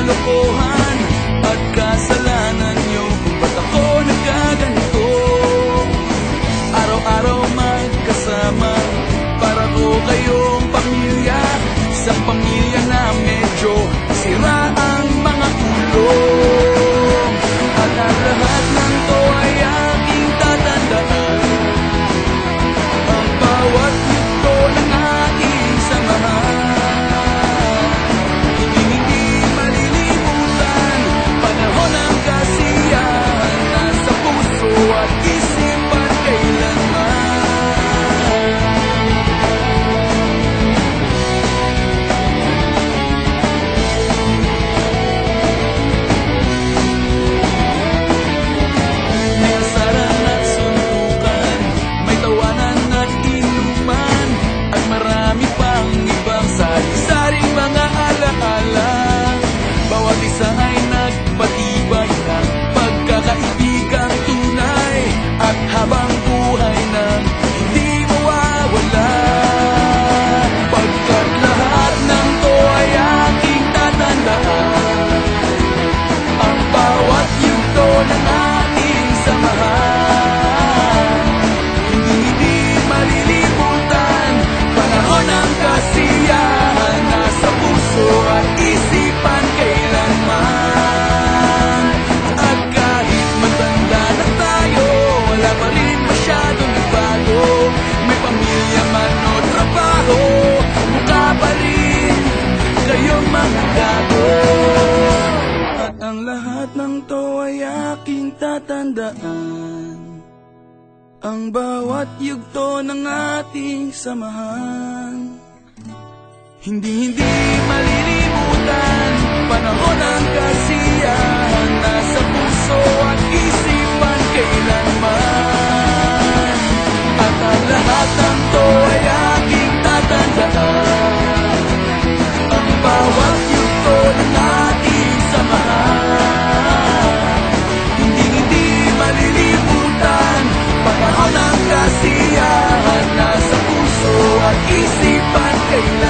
kalokohan at kasalanan niyo. Kung ba't ako nagkaganito? Araw-araw magkasama para ko kayong pamilya. Sa pamilya mga gago At ang lahat ng to ay aking tatandaan. Ang bawat yugto ng ating samahan. Hindi, hindi malilimutan Panahon ang kasi que